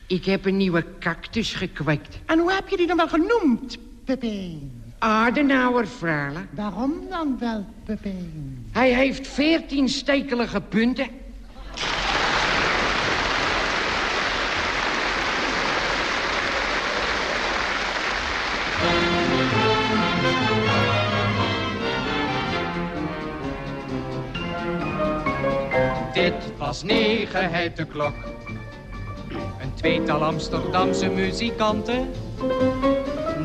Ik heb een nieuwe cactus gekweekt. En hoe heb je die dan wel genoemd, Pepijn? Adenauer, vrouw. Waarom dan wel, Pepijn? Hij heeft veertien stekelige punten. Dit was negenheid de klok. Tweetal Amsterdamse muzikanten.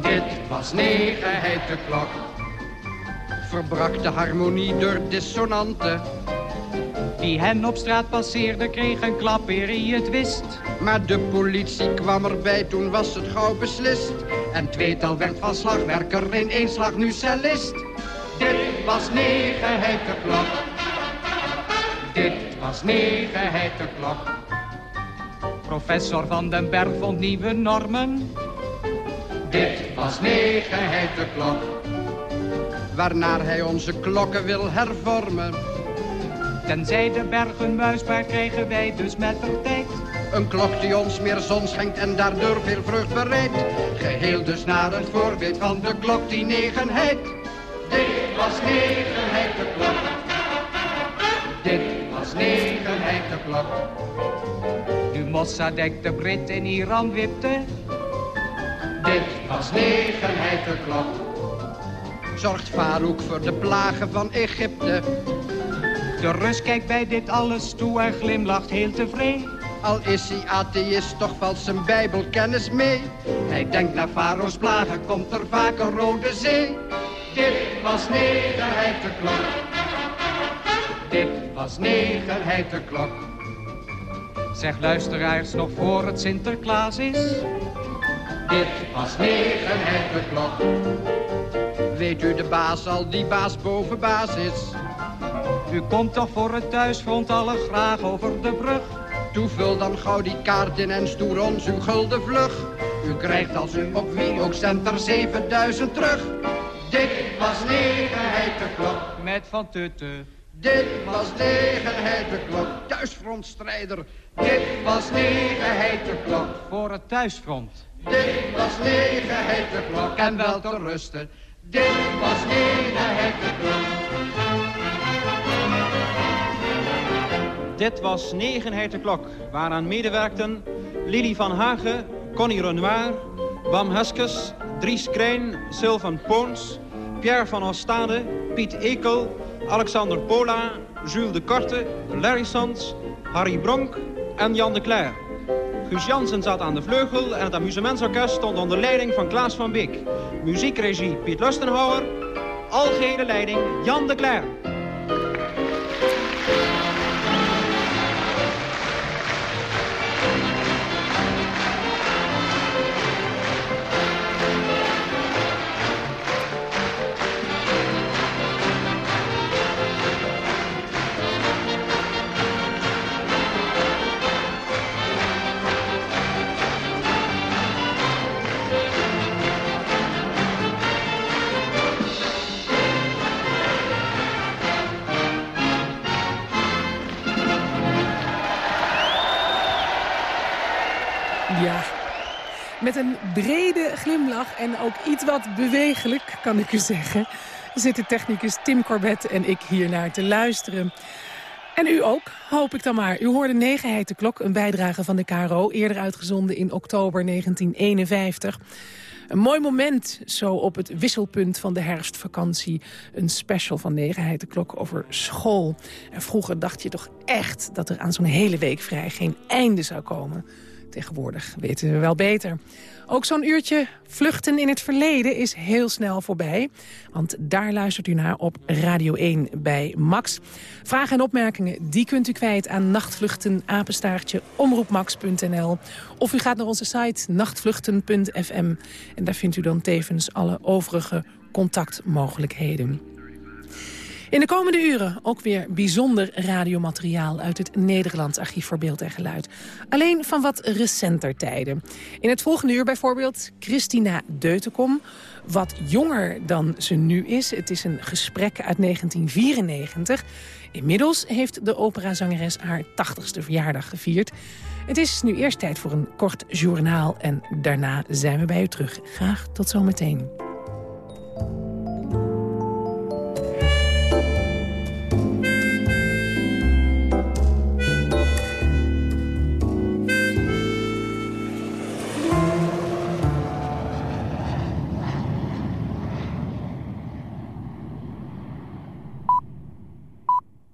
Dit was negenheid de klok. Verbrak de harmonie door dissonanten. Wie hen op straat passeerde kreeg een klap eer hij het wist. Maar de politie kwam erbij, toen was het gauw beslist. En tweetal werd van slagwerker in één slag nu cellist. Dit was negenheid de klok. Dit was negenheid de klok. Professor Van den Berg vond nieuwe normen. Dit was negenheid de klok. Waarnaar hij onze klokken wil hervormen. Tenzij de bergen muisbaar krijgen wij dus met de tijd. Een klok die ons meer zon schenkt en daardoor veel vreugd bereidt. Geheel dus naar het voorbeeld van de klok die negenheid. Dit was negenheid de klok. Dit was negenheid de klok. Mossadegh de Brit in Iran wipte. Dit was negenheid de klok. Zorgt Farouk voor de plagen van Egypte. De Rus kijkt bij dit alles toe en glimlacht heel tevreden. Al is hij atheïst, toch valt zijn bijbelkennis mee. Hij denkt naar Faro's plagen, komt er vaak een rode zee. Dit was negenheid de klok. Dit was negenheid de klok. Zeg luisteraars nog voor het Sinterklaas is. Dit was negenheid de klok. Weet u de baas al die baas boven baas is? U komt toch voor het thuisfront alle graag over de brug. Toevul dan gauw die kaart in en stoer ons uw gulden vlug. U krijgt als u op wie ook cent er 7000 terug. Dit was negenheid de klok. Met Van Tutten. Dit was negenheid de klok. Thuisfrontstrijder. Dit was negenheid de klok. Voor het thuisfront. Dit was negenheid de klok. En wel te rusten. Dit was negenheid de klok. Dit was Negenheid de Klok, waaraan medewerkten Lili van Hagen, Connie Renoir, Bam Heskes, Dries Krijn, Sylvan Poons, Pierre van Ostade, Piet Ekel, Alexander Pola, Jules de Korte, Larry Sands, Harry Bronk en Jan de Cler. Guus Jansen zat aan de vleugel en het amusementsorkest stond onder leiding van Klaas van Beek. Muziekregie Piet Lustenhouwer, algehele leiding Jan de Cler. Met een brede glimlach en ook iets wat bewegelijk, kan ik u zeggen... zitten technicus Tim Corbett en ik hier naar te luisteren. En u ook, hoop ik dan maar. U hoorde Negenheid de Klok, een bijdrage van de KRO... eerder uitgezonden in oktober 1951... Een mooi moment, zo op het wisselpunt van de herfstvakantie. Een special van Negenheid de Klok over school. En vroeger dacht je toch echt dat er aan zo'n hele week vrij geen einde zou komen. Tegenwoordig weten we wel beter. Ook zo'n uurtje vluchten in het verleden is heel snel voorbij. Want daar luistert u naar op Radio 1 bij Max. Vragen en opmerkingen die kunt u kwijt aan nachtvluchten apenstaartje omroepmax.nl. Of u gaat naar onze site nachtvluchten.fm. En daar vindt u dan tevens alle overige contactmogelijkheden. In de komende uren ook weer bijzonder radiomateriaal... uit het Nederlands Archief voor Beeld en Geluid. Alleen van wat recenter tijden. In het volgende uur bijvoorbeeld Christina Deutenkom... wat jonger dan ze nu is. Het is een gesprek uit 1994. Inmiddels heeft de operazangeres haar 80ste verjaardag gevierd. Het is nu eerst tijd voor een kort journaal... en daarna zijn we bij u terug. Graag tot zometeen.